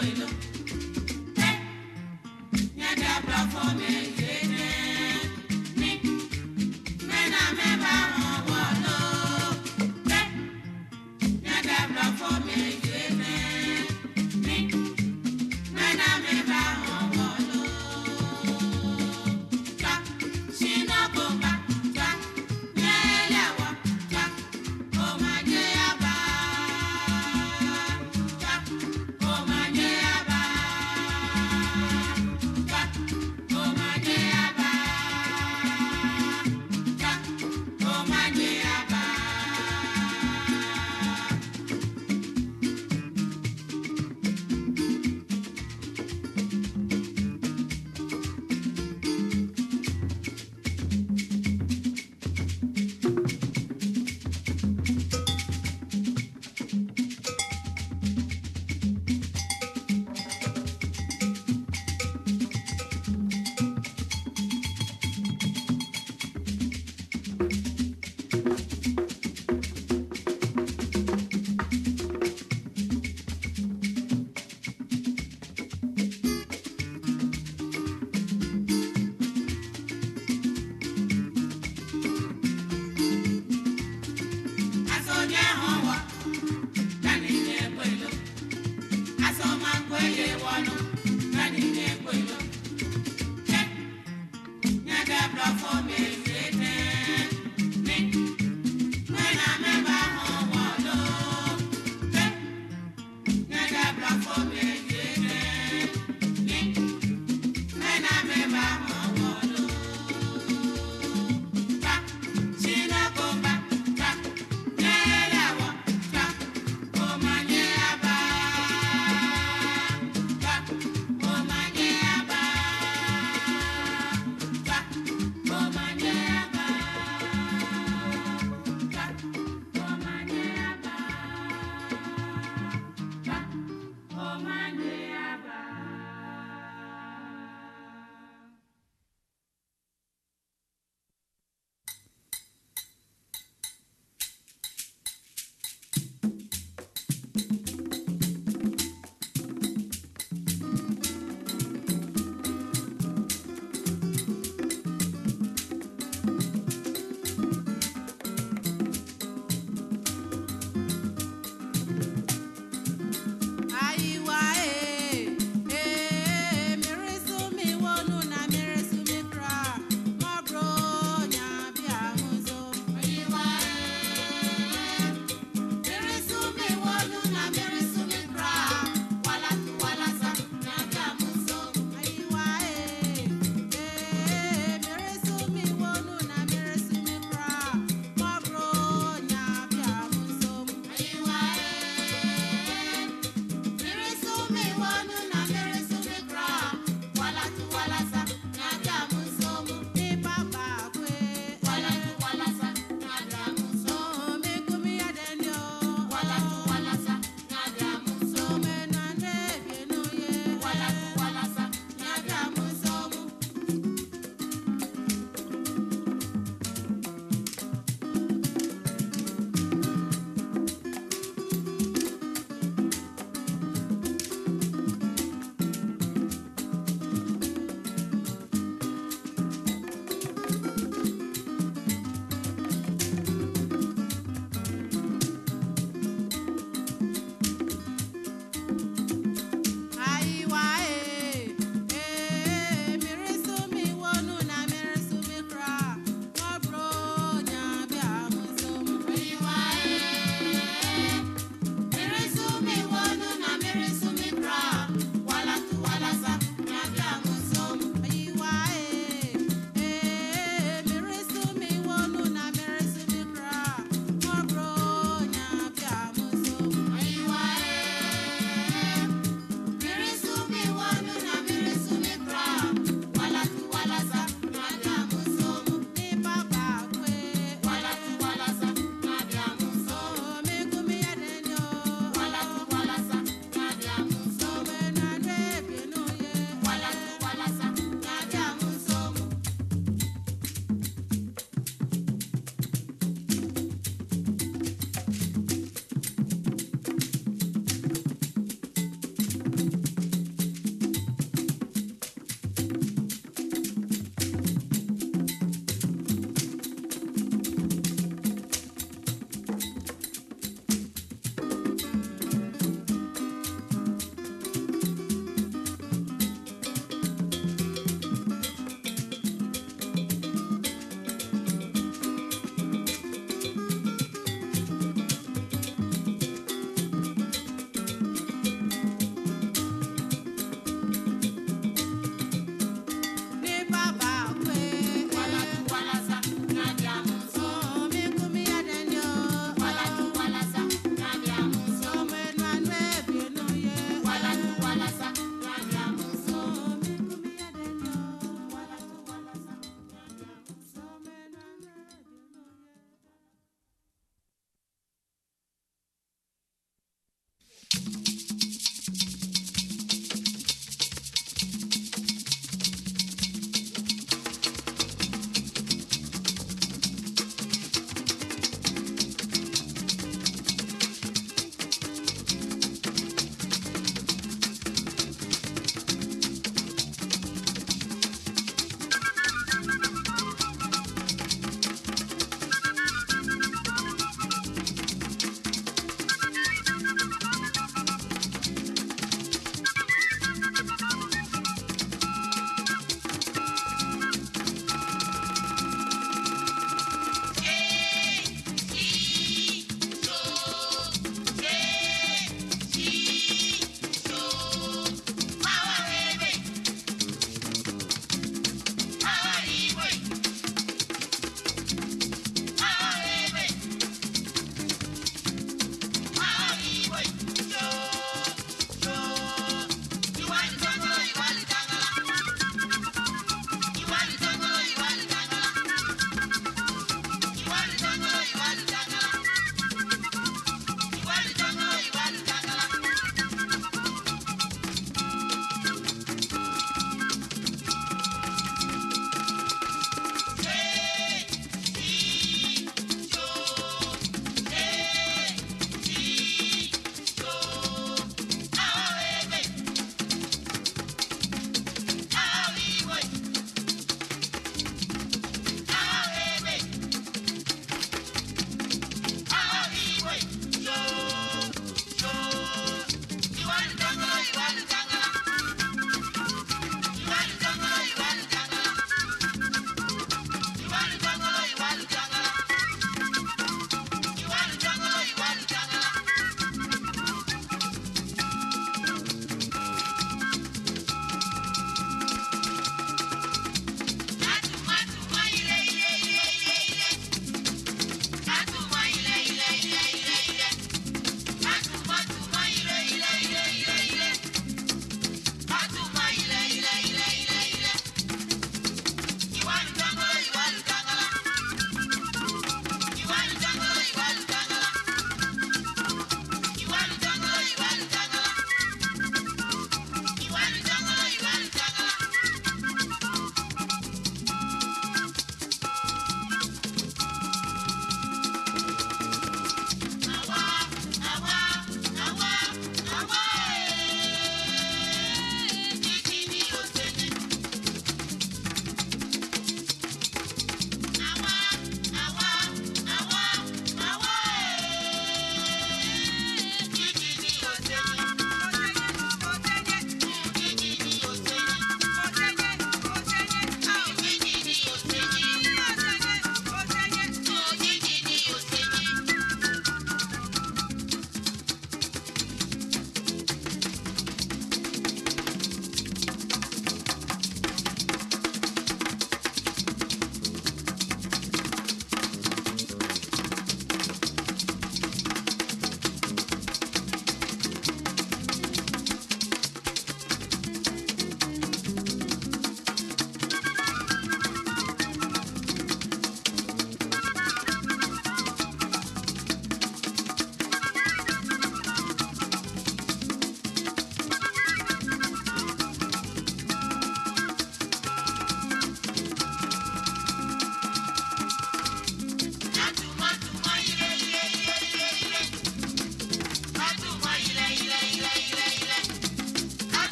dani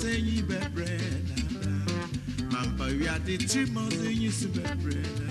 sɛ yi bɛbrɛ dada mampa wiade ti ma ɔsɛ yi si bɛbrɛ dada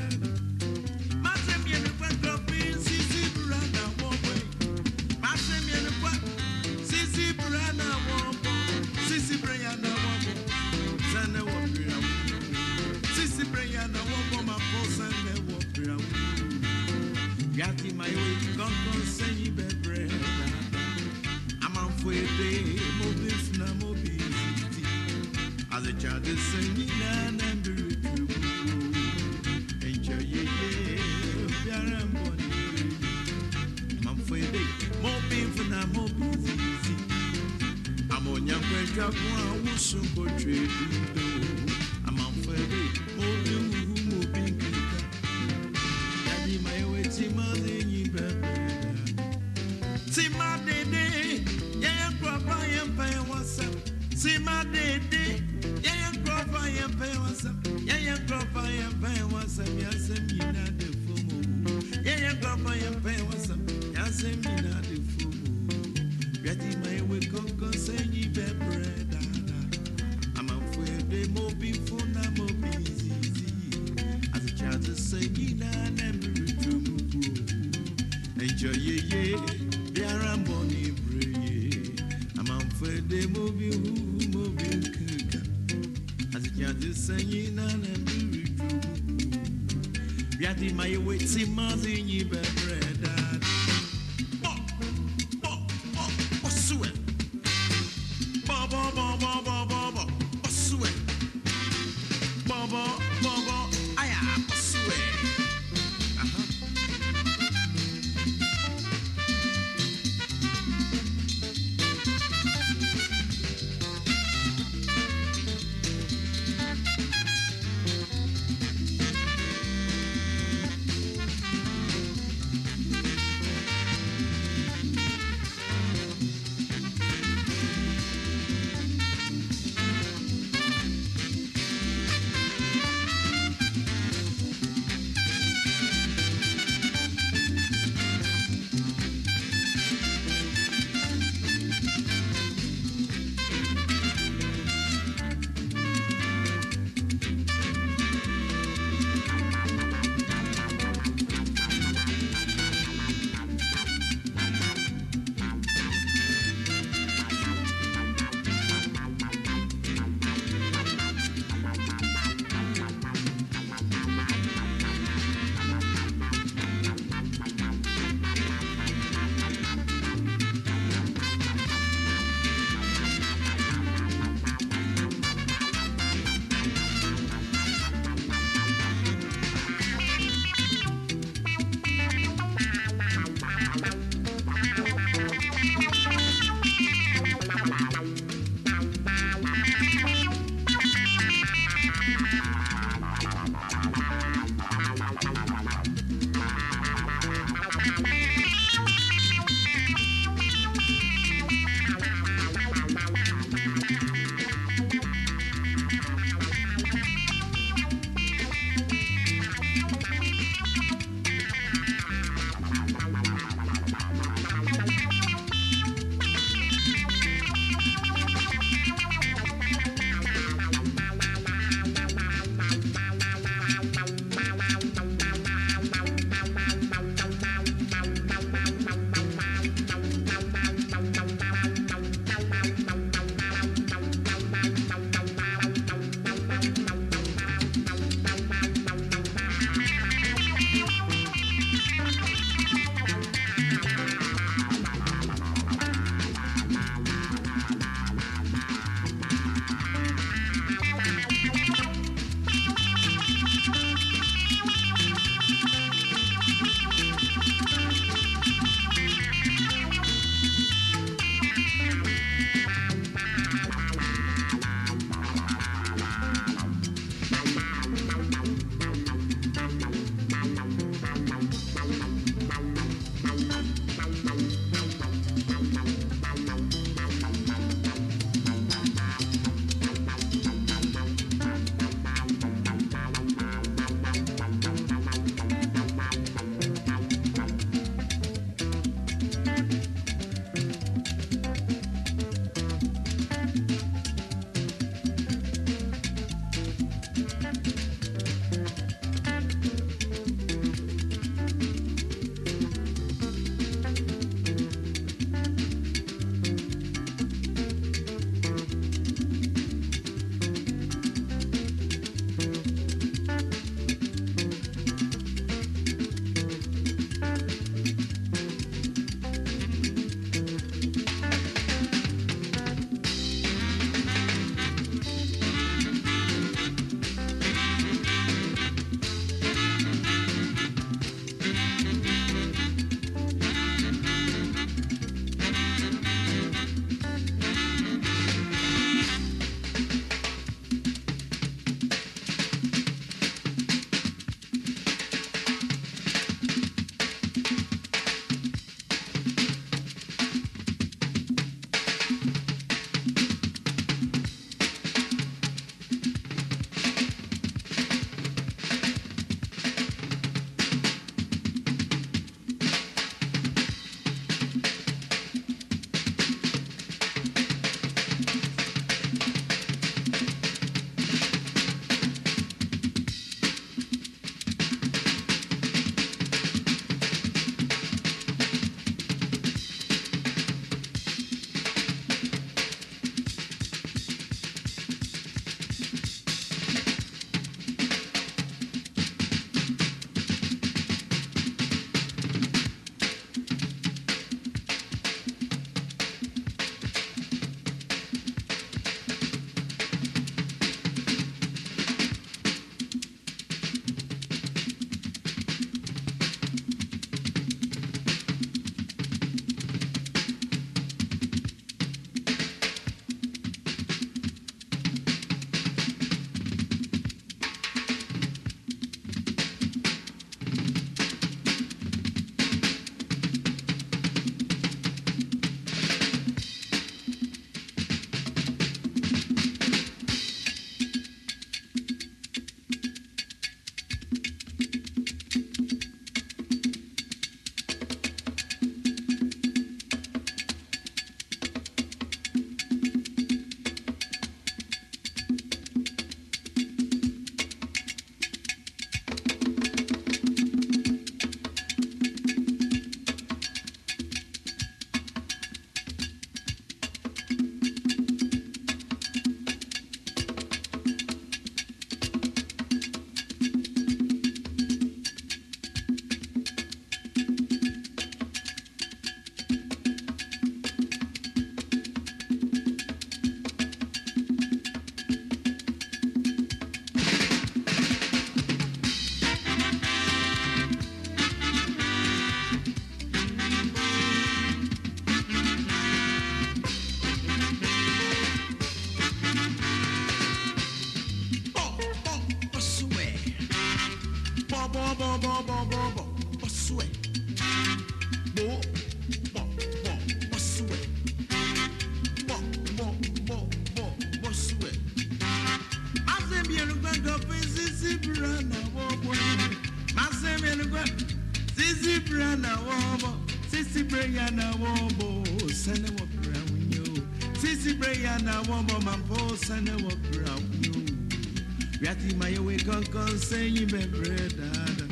yàtì máa yẹwé kankan sẹ́yìn bẹ̀rẹ̀ dáadáa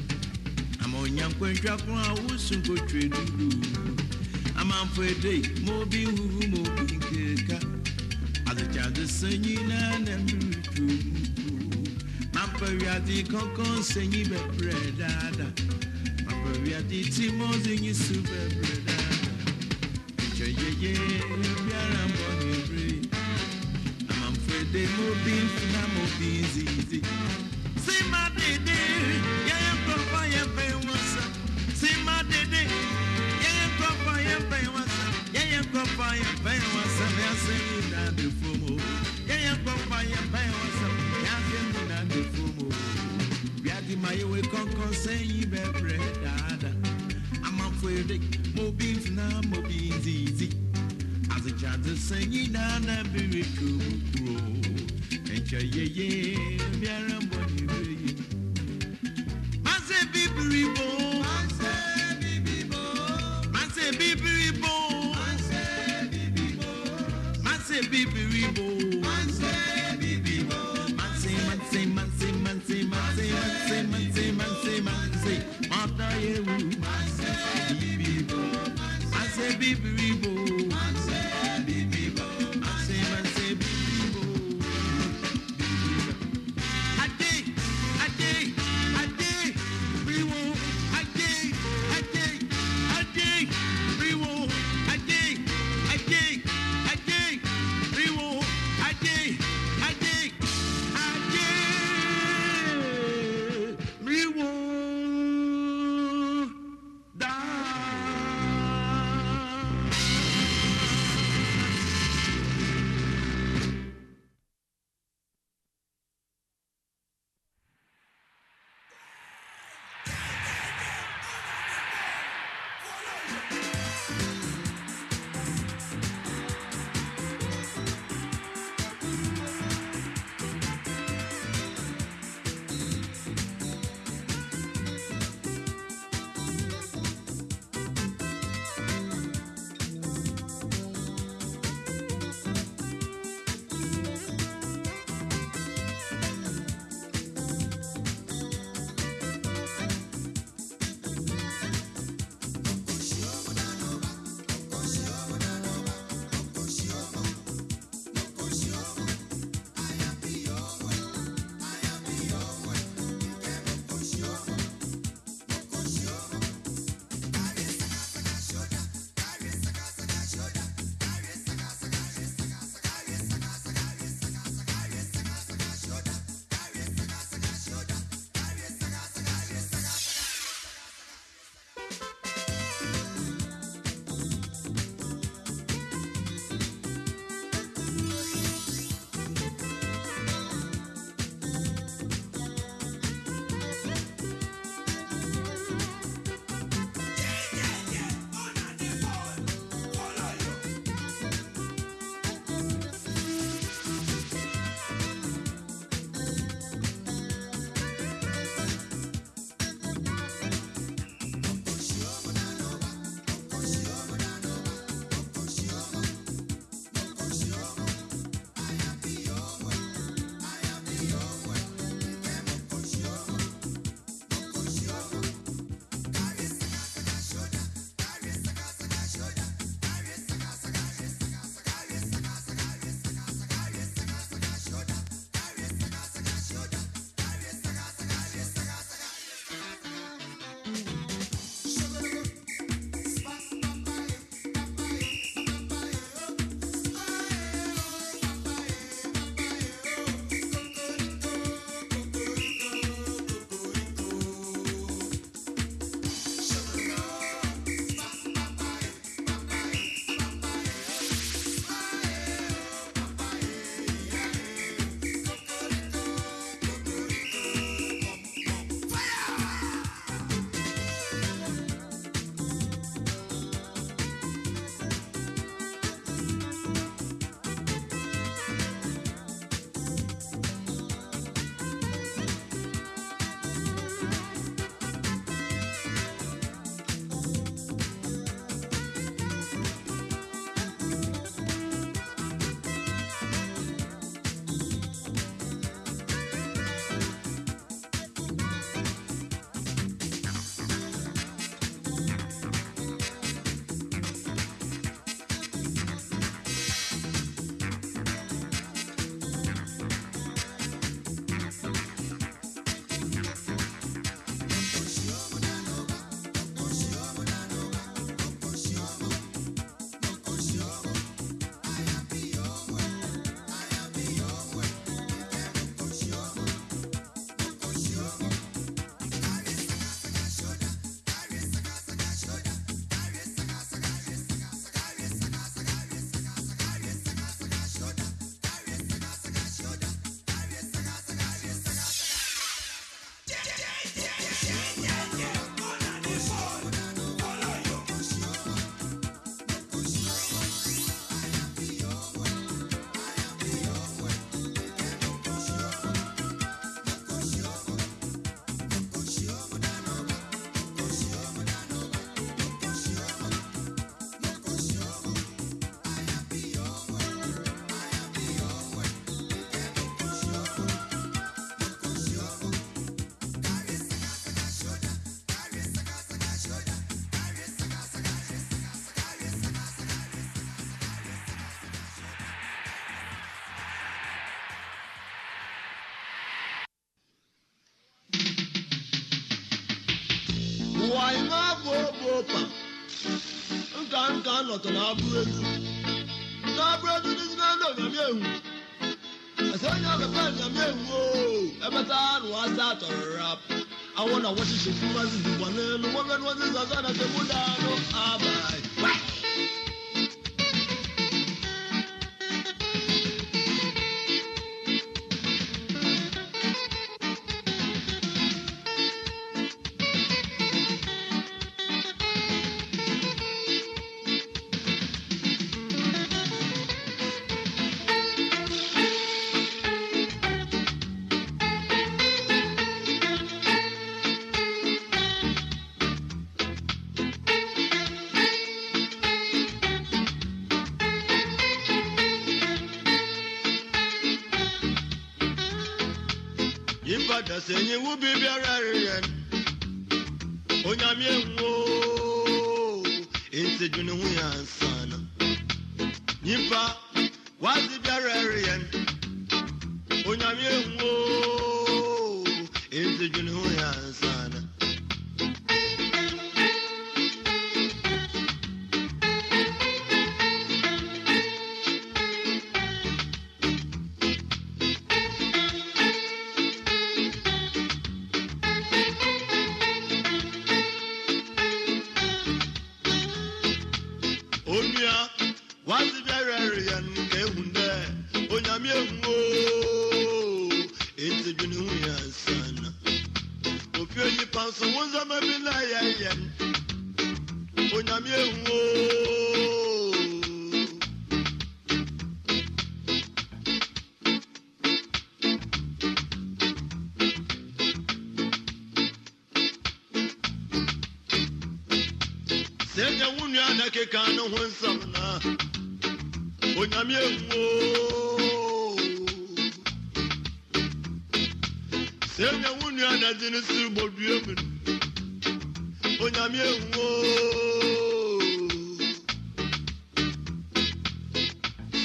àmọ́ ònyànkwẹ́ntwa fún àwùsùn kò tù èdúdú àmàfo èdè mo bí huhu mo bí kéka àtẹ̀jáde sẹ́yìn náà nà mìíràn tù mú màpẹ̀rẹ̀ àti kankan sẹ́yìn bẹ̀rẹ̀ dáadáa màpẹ̀rẹ̀ àti tí mo sì yín sùn bẹ̀rẹ̀. ụwa ife afọ bụ ụpa nka nka nọtọ na abụ elu na abụ elu n'isi na ndị onyame ewu onye ọbẹbẹ onyame ewu ooo ẹbẹta asa atọrọ rap àwọn na wọ́n ṣiṣẹ́ fún wa sí ìdìbò náà ló wọ́n fẹ́ ni.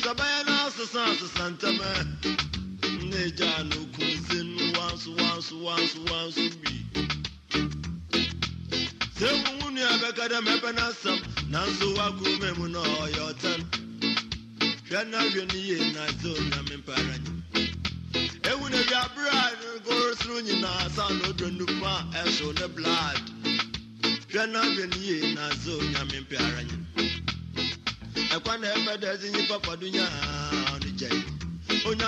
Sɛ bɛyɛ no asesa asesa ntɛmɛ ne gyaa no nyim ehu na a ne goro soro nyinaa sa na odɔ nufa a ɛhyew ne blood ɛkwa na ɛpɛ dɛ ɛdze nyipa pado nyaa ɔno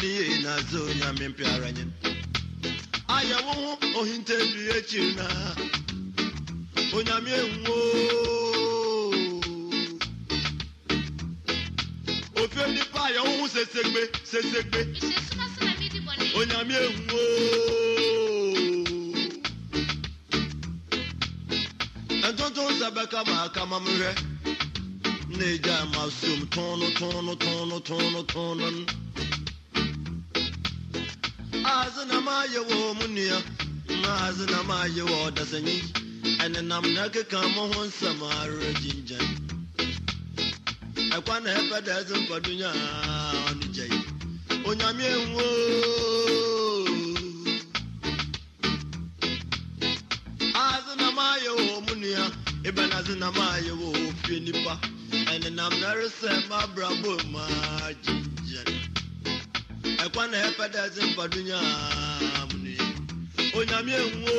hwɛ na ne na sɛ onyame mpeara nyen ayɛ wo ho ohintaduru akyiri na. Onyame ehu o. Ofie nipa ayɛ wo sesegbe sesegbe. Onyame ehu o. Ntonto nsa bɛka ma aka ma m hwɛ na egya ma som tɔno tɔno tɔno tɔno tɔno no Azi na ma ye wo mu nua, azi na ma ye wo dasanyi, ɛne nam na keka mo ho nsɛm ara gyingyan. Ɛkwa na ɛpɛ dɛ ɛdze mfado nyaa ɔno gya yi. Onyame ehu o. Azi na ma ye wo mu nua, ebe na azi na ma ye wo fie nipa, ɛne nam na resɛ ma brabo ma gyingyan. ɛkwa na ɛpɛ dɛ ɛdze mfado nyaa mu ne onyame ehu o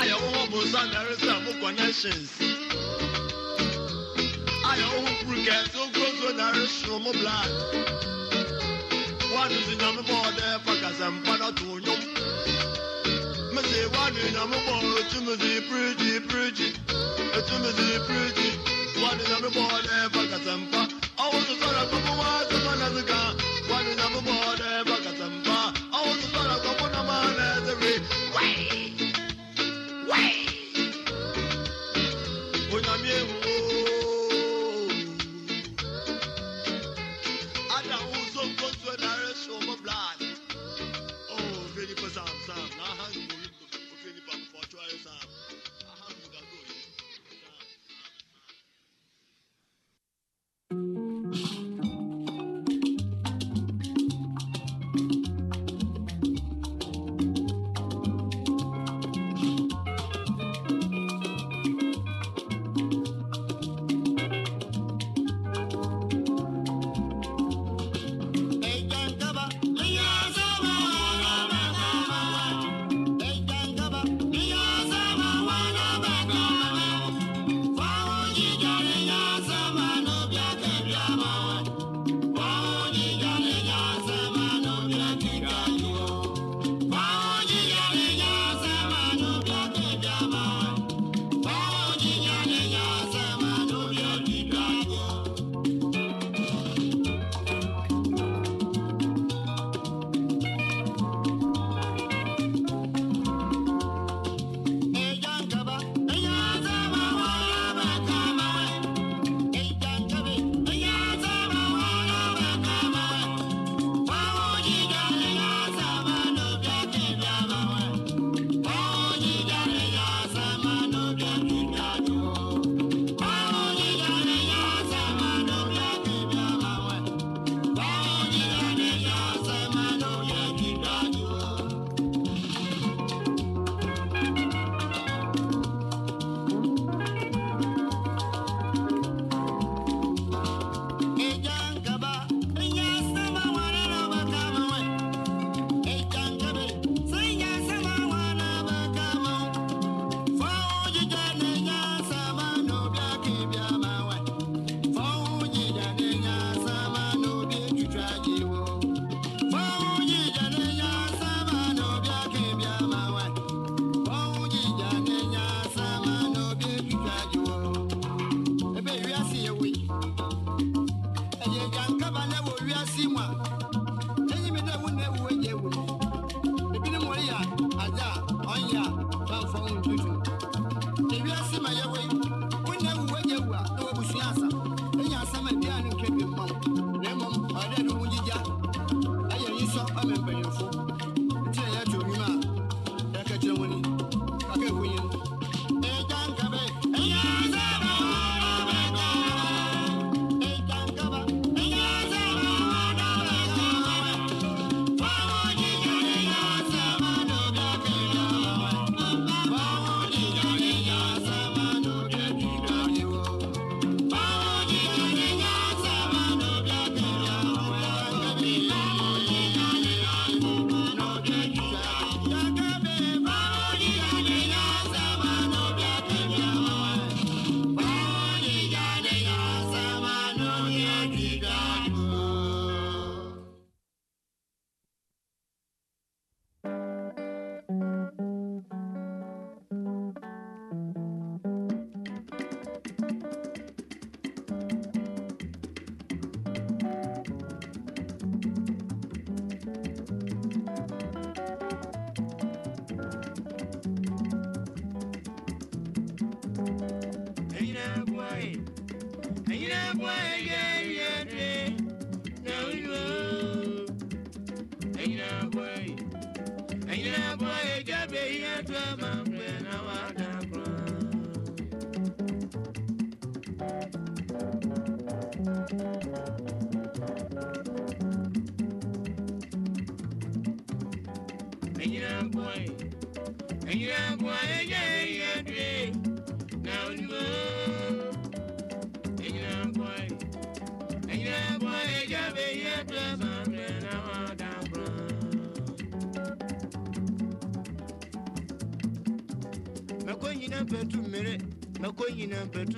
ayɛ wo ho bonsa na ɛresɛ mo connections ayɛ wo ho furu kɛse oguroguo na ɛresoro mo blood woano so nyame ma me say one in a boy to me say pretty pretty. To me say pretty. One in a boy ever katampa I was a son of a was a man as a. Gun one in a boy ever katampa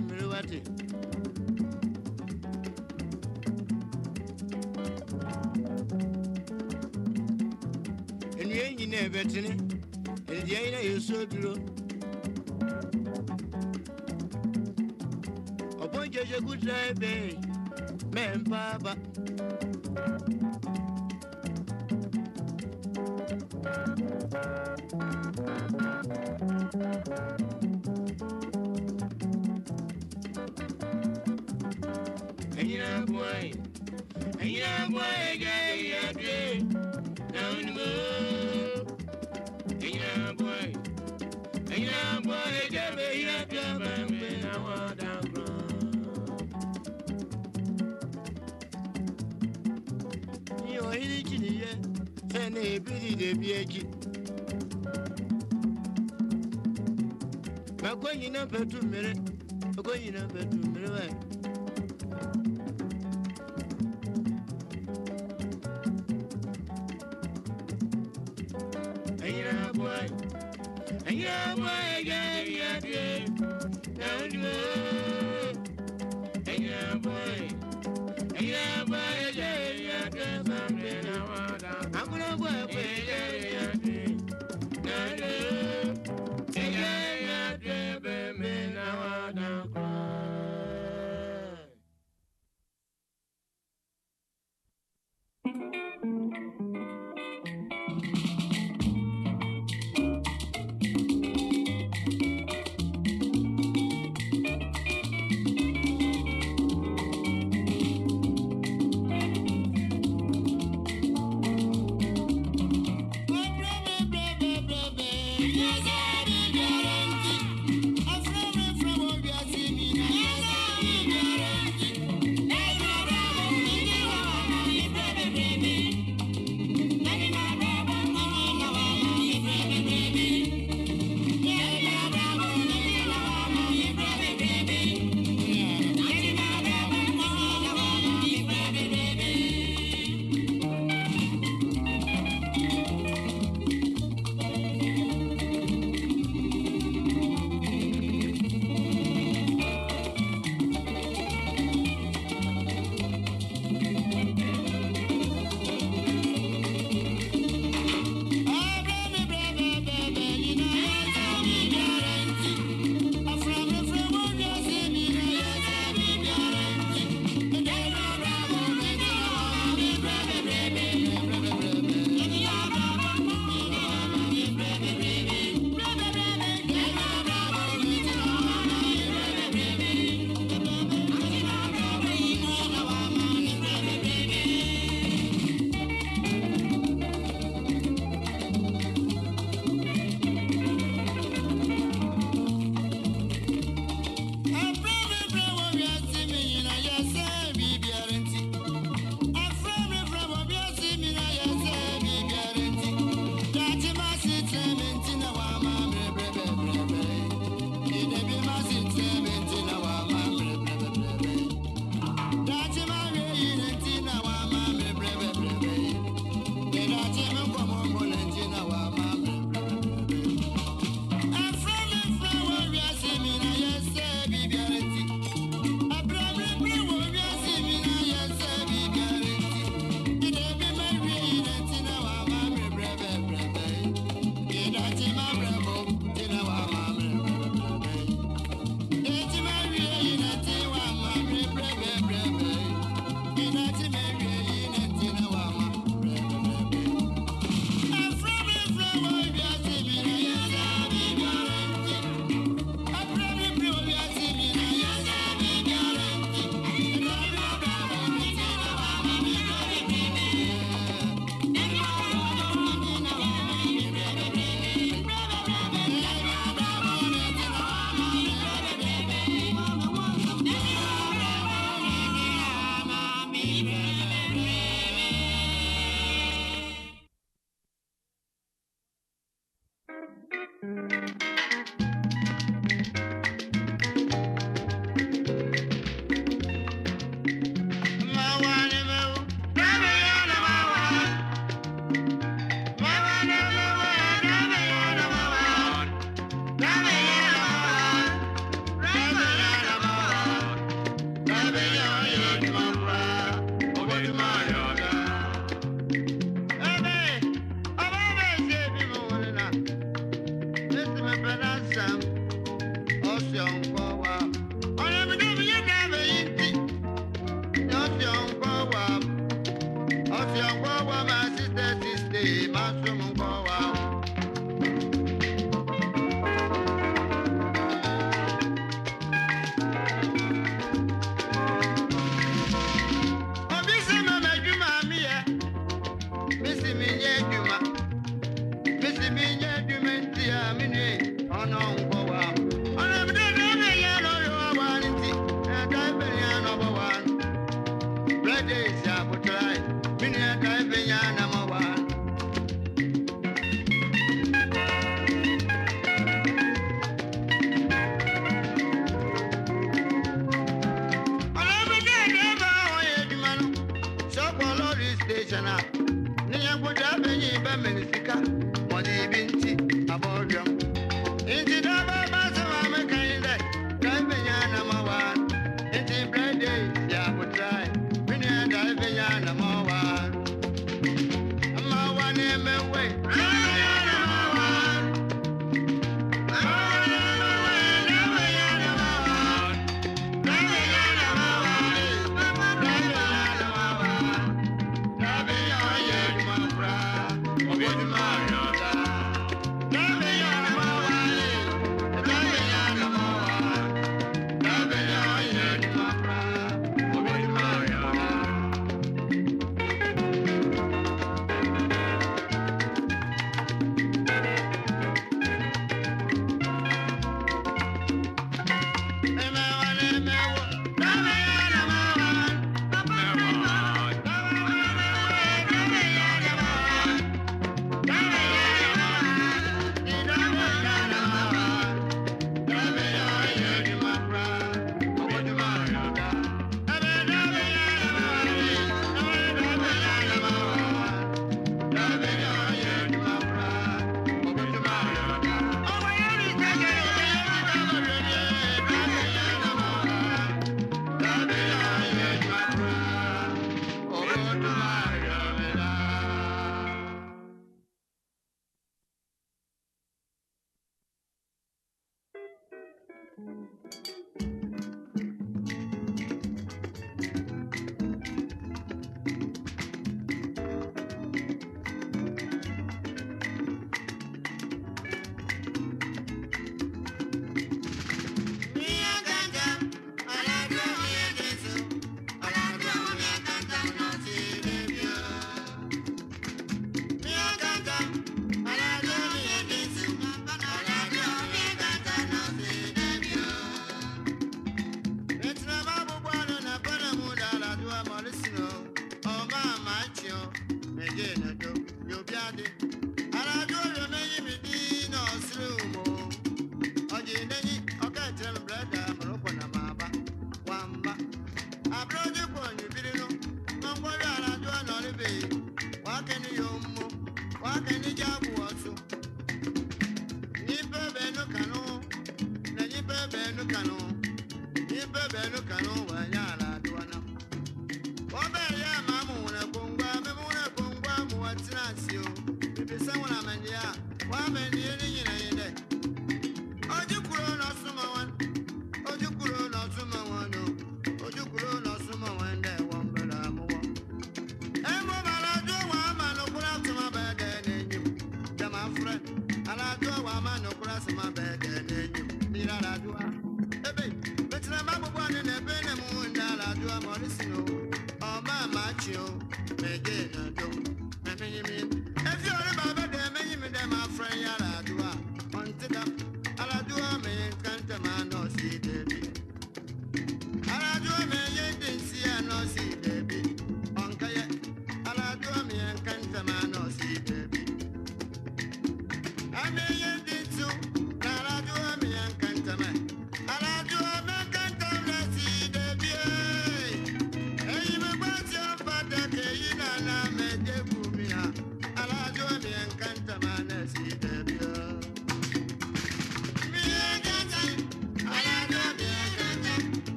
mmere wate betini eldiye yine Yusuf duru. Obon.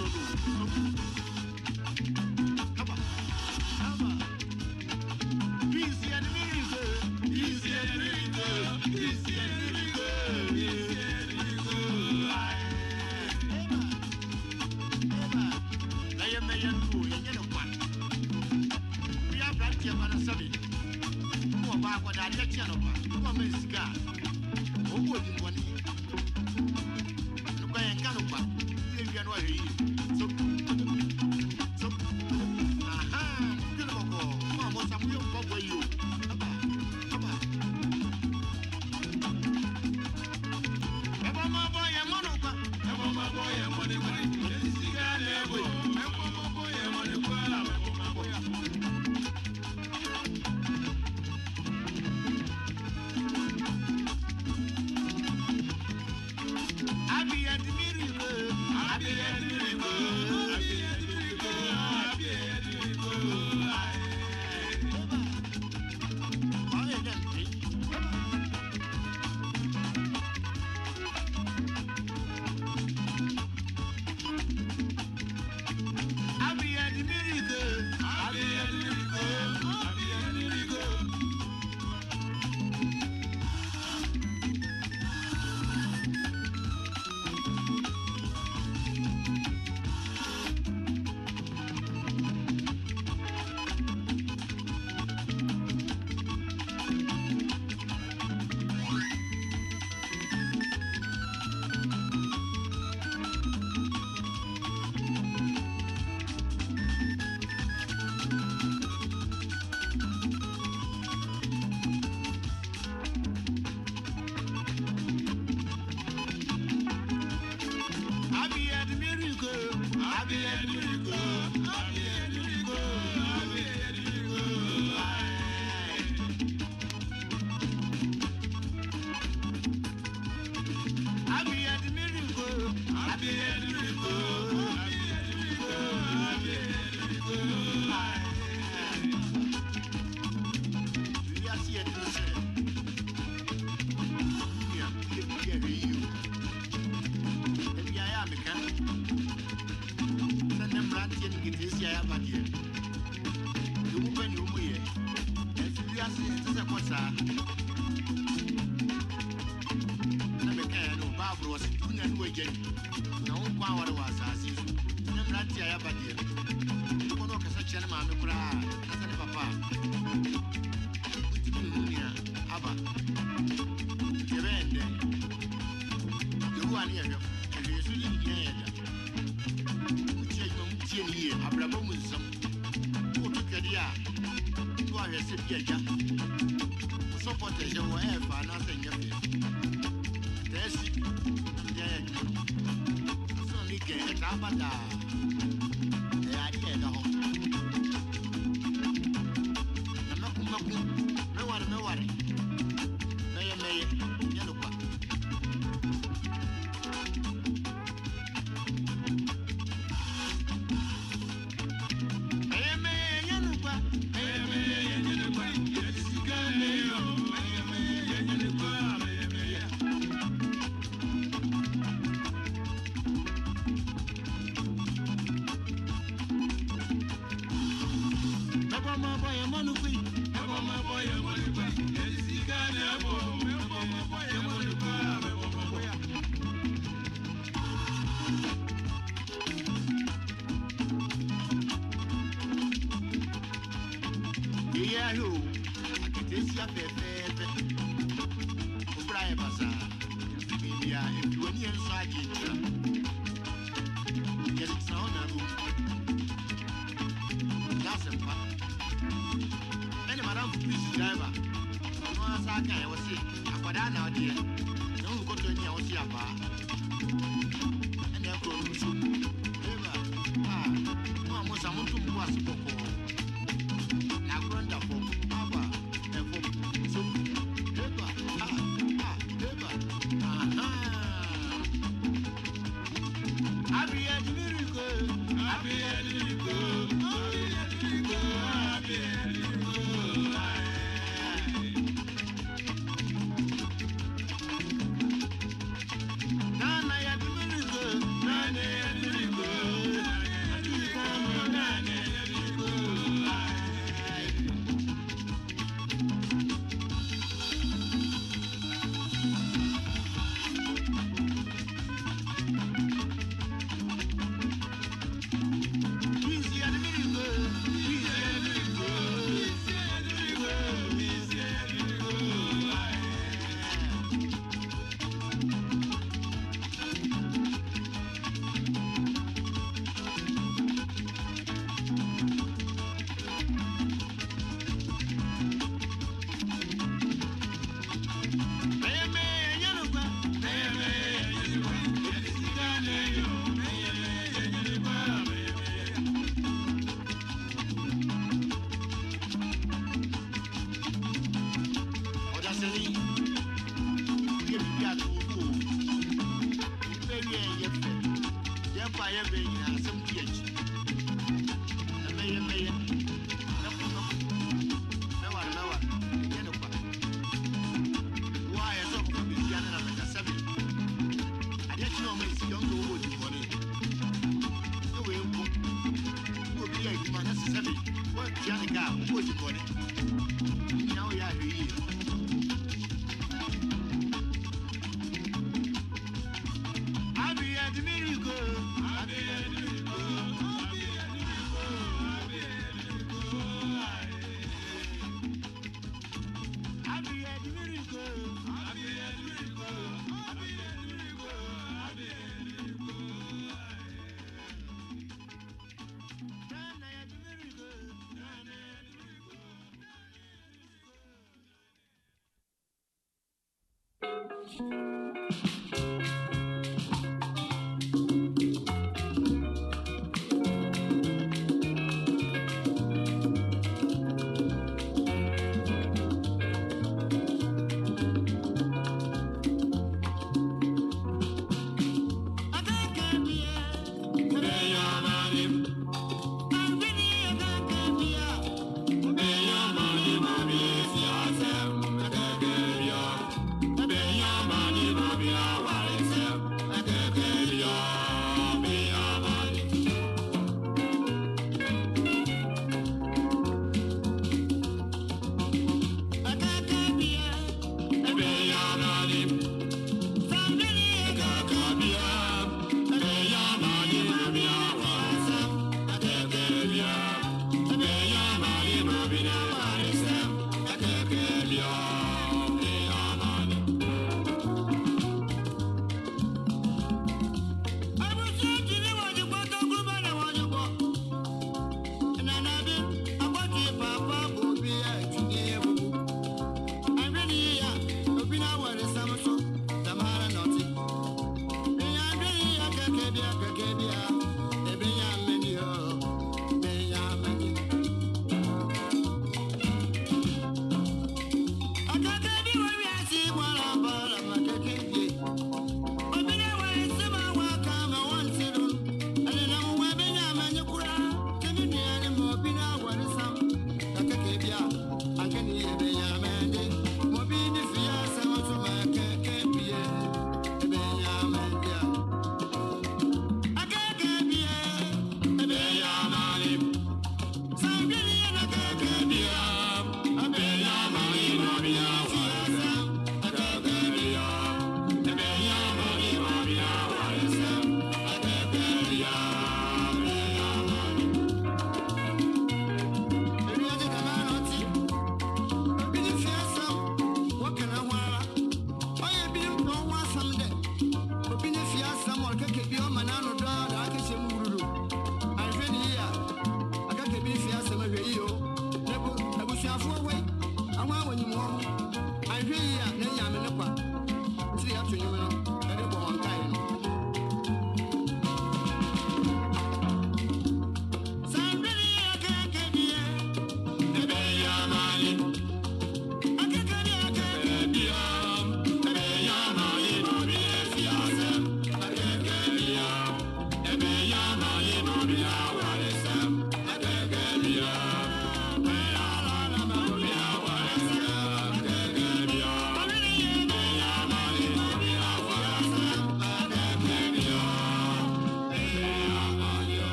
Aba. What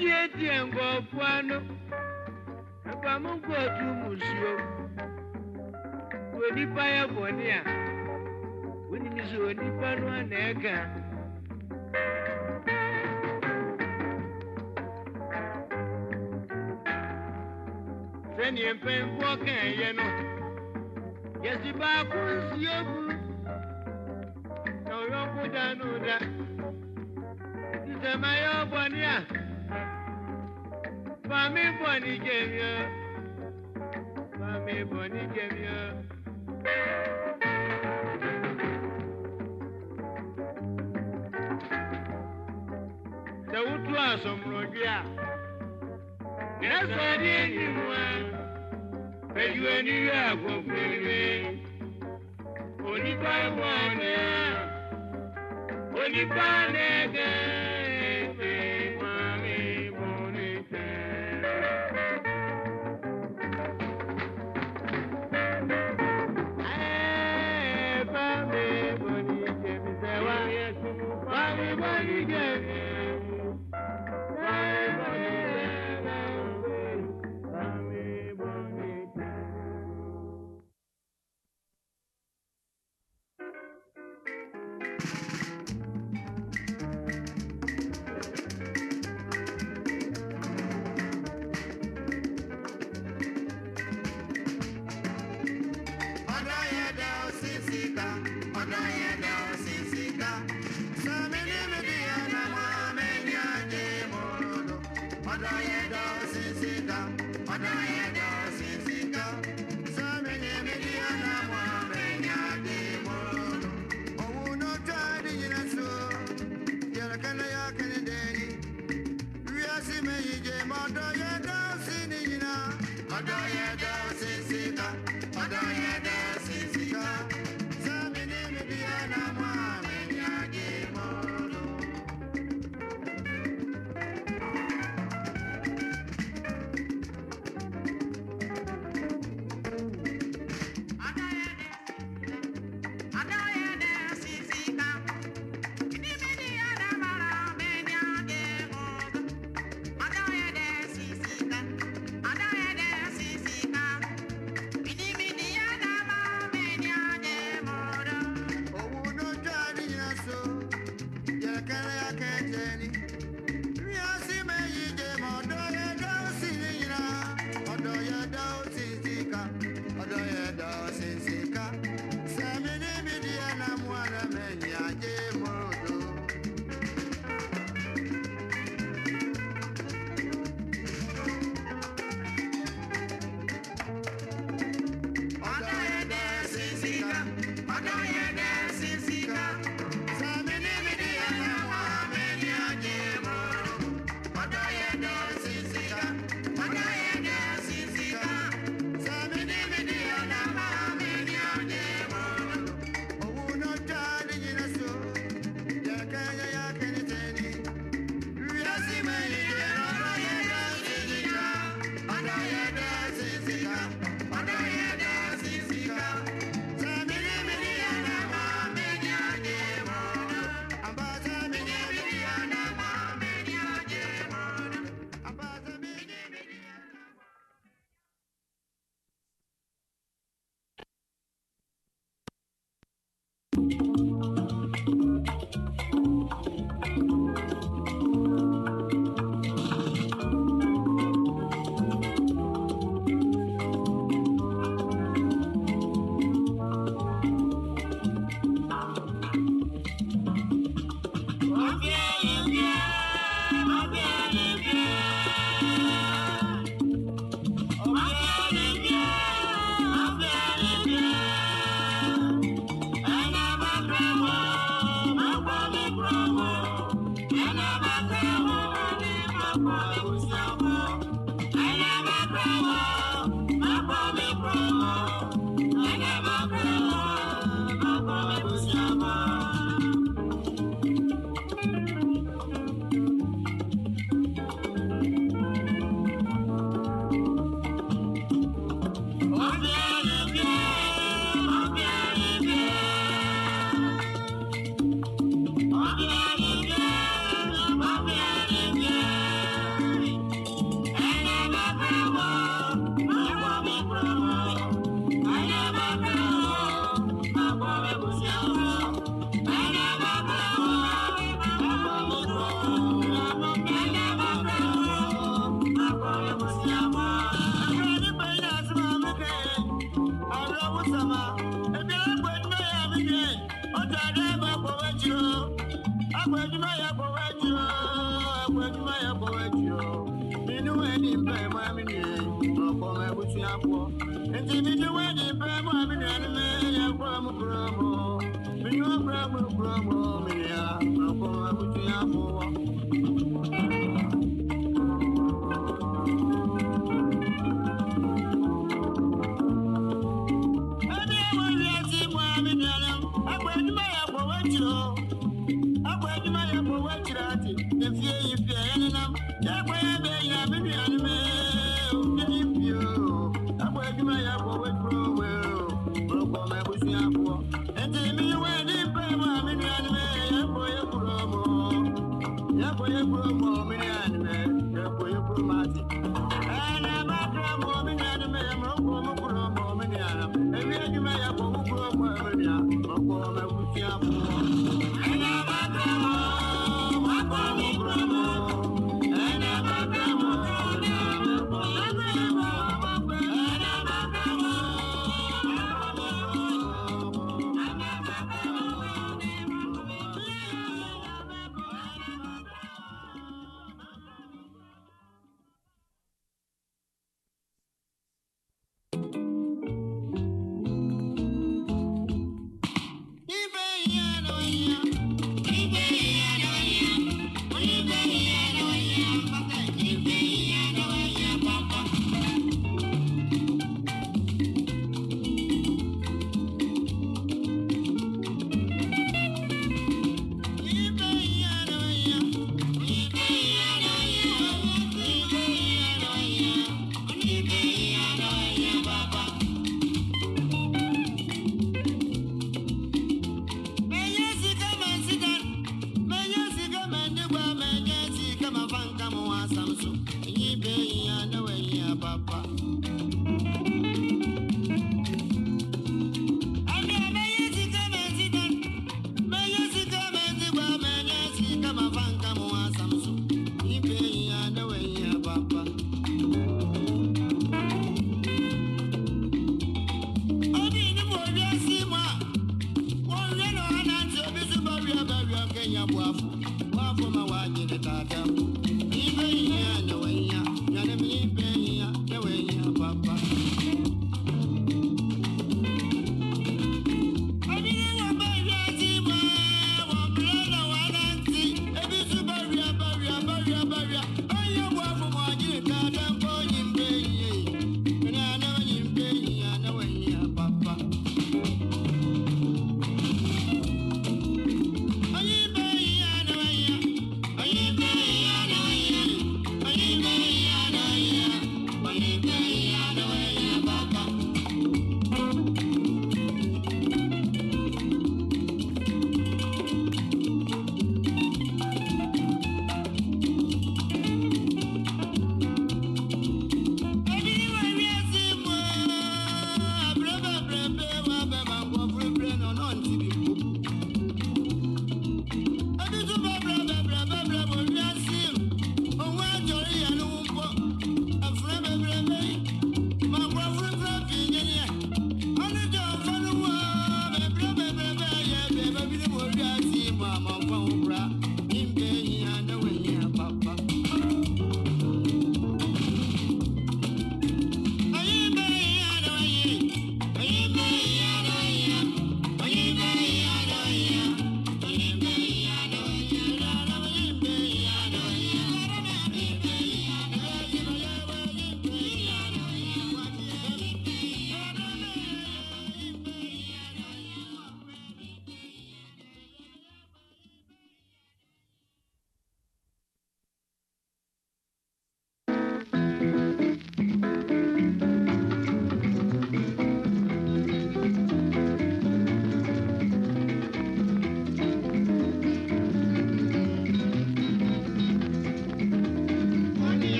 ediedie nkurɔfoɔ ano ɛba mo gu ɔdu mu nsuo wo nipa yɛ bɔne ni wonim sɛ onipa no a na ɛka sɛneɛ mpanyimfoɔ kaeɛ no yɛsi baako nsuo buru na ɔyɔnko da no da sɛ mayɛ ɔbɔne a Mami boni gemio. Mami boni gemio. Sɛ wotu asɔmbrɔdwe a, na sɛ ɛde ani mu a, pɛdu ani yɛ akɔkɔrebe. Onipa ɛwɔ ne a, onipa ne gɛɛ.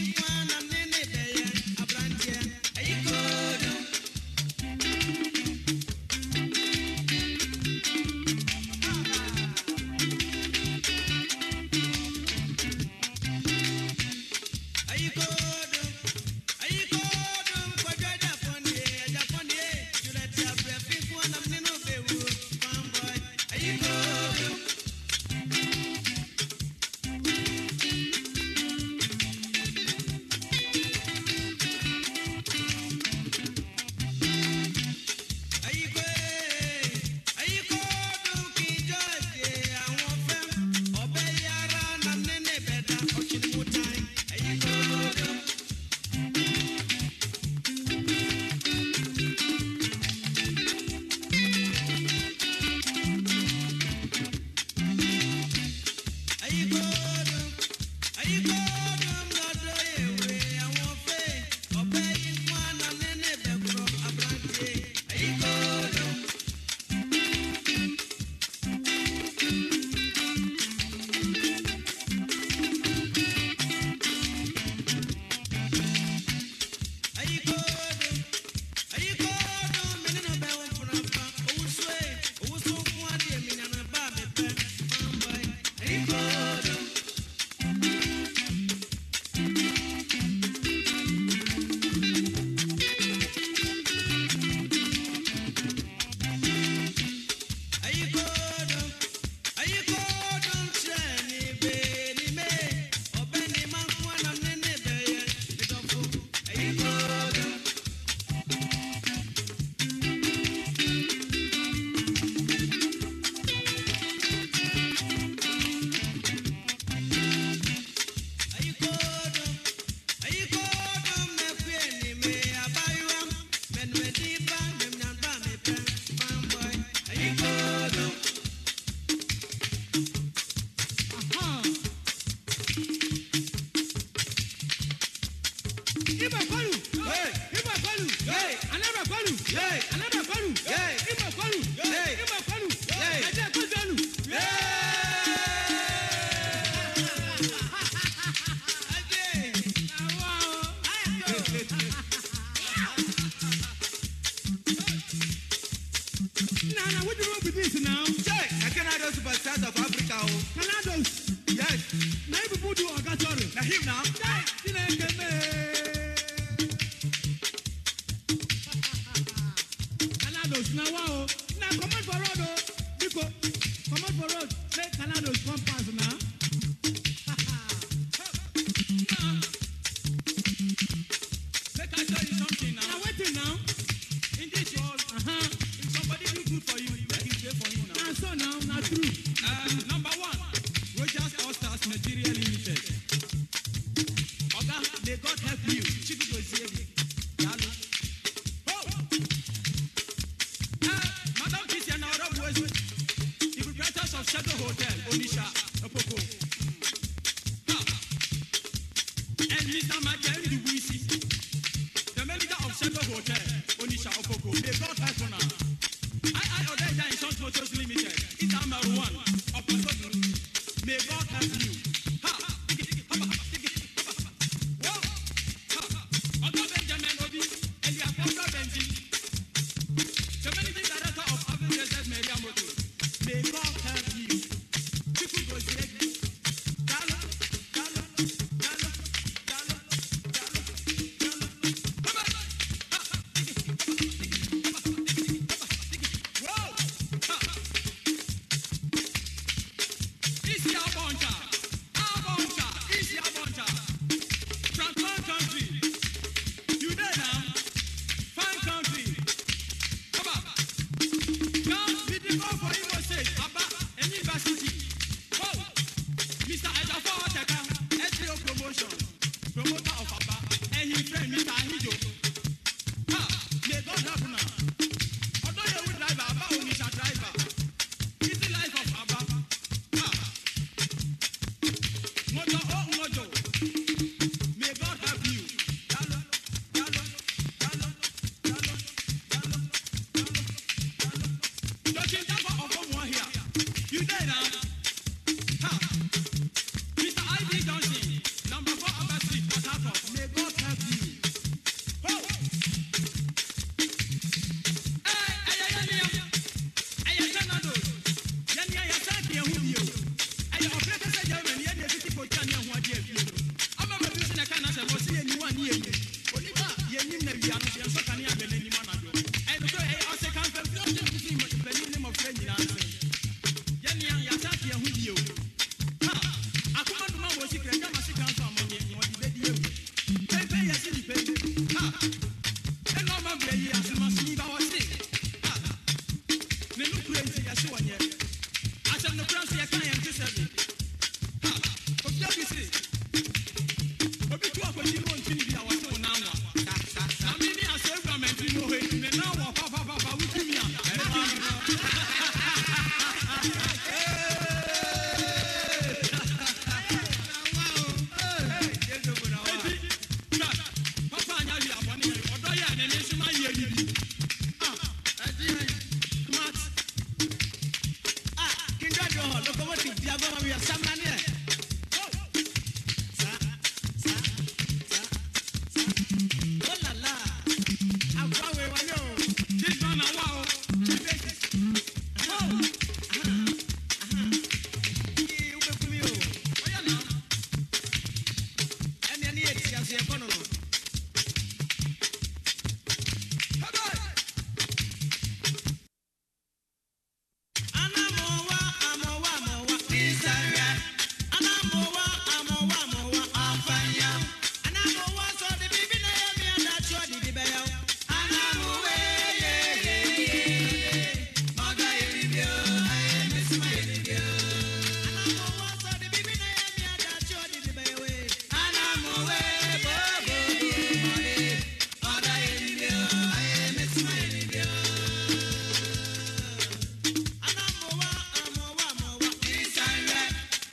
when I'm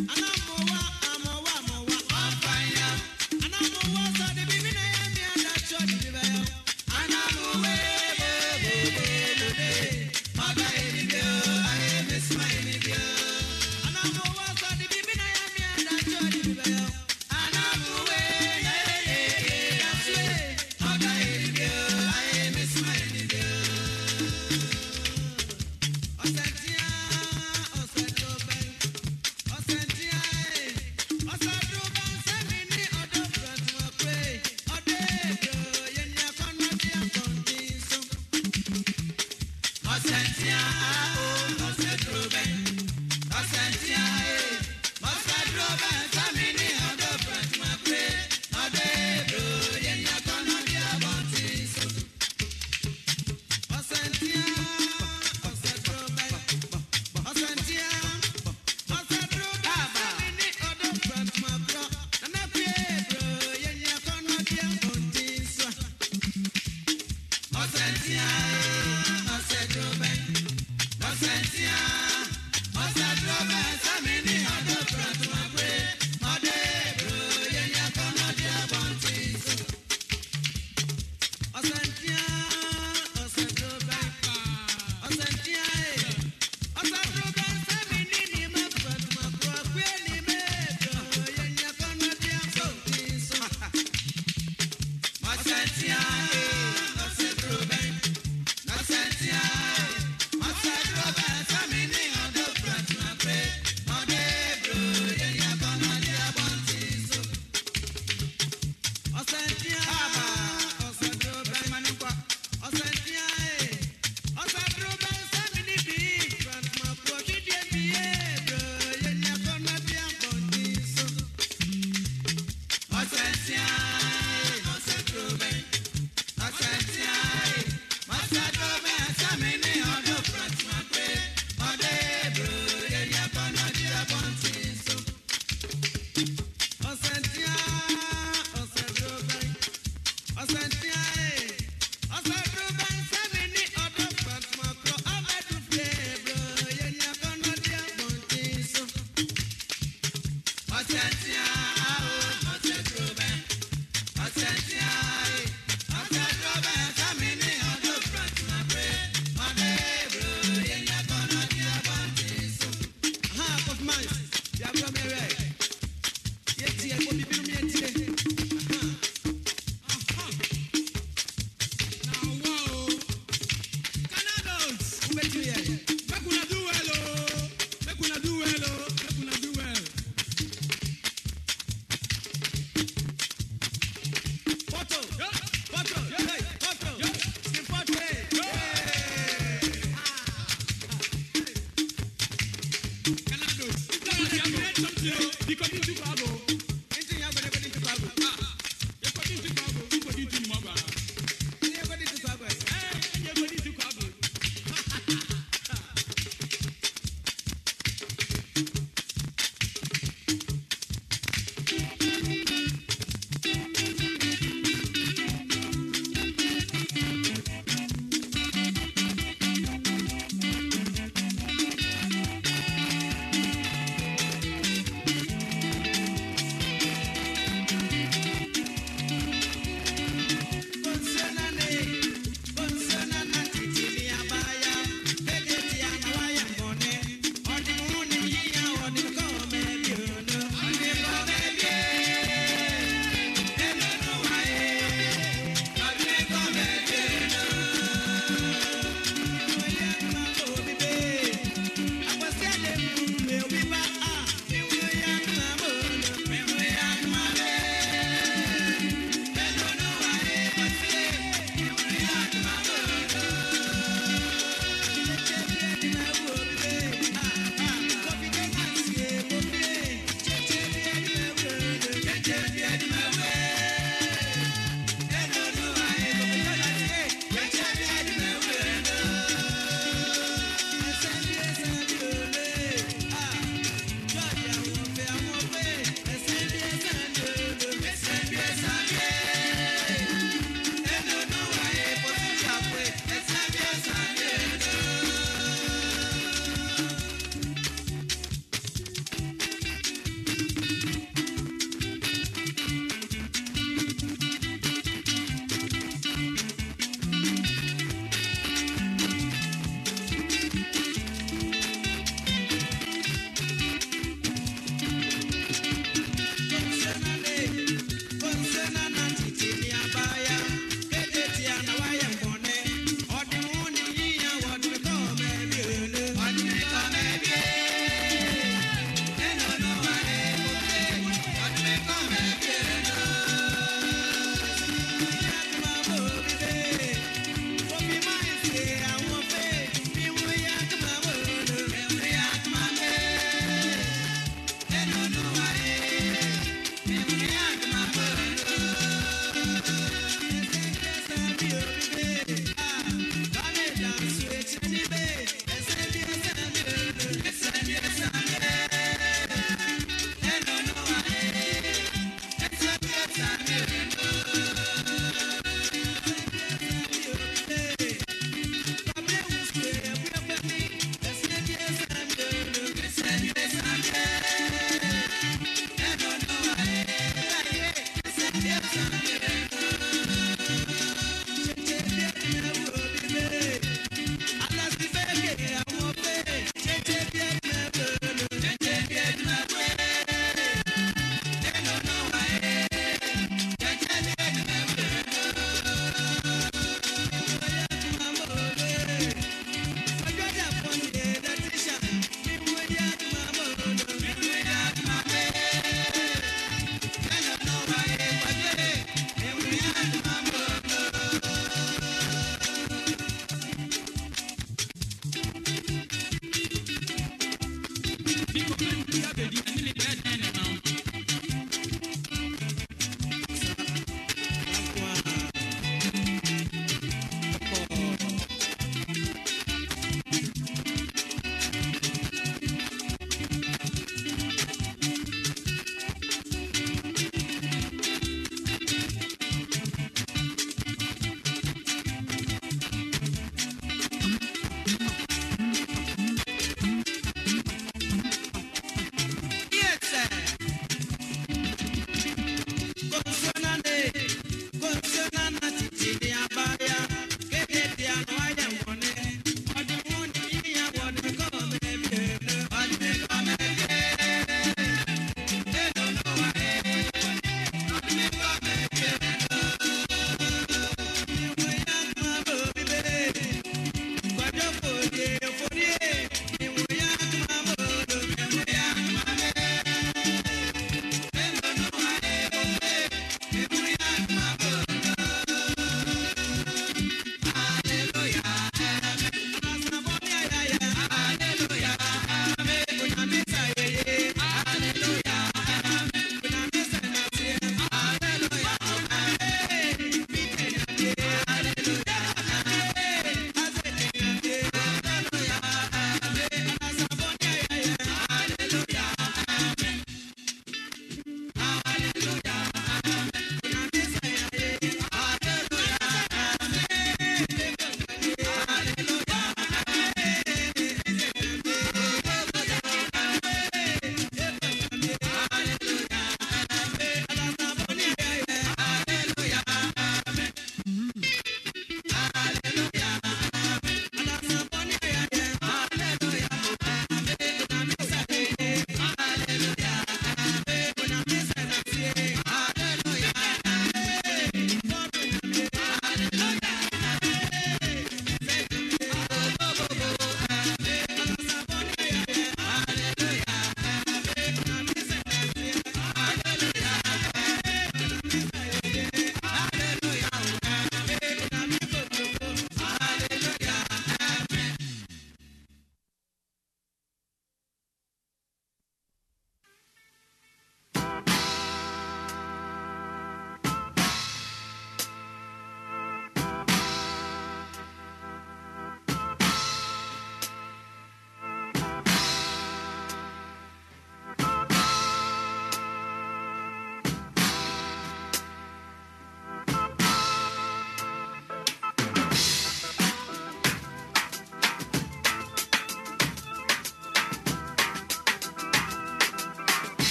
i Anda.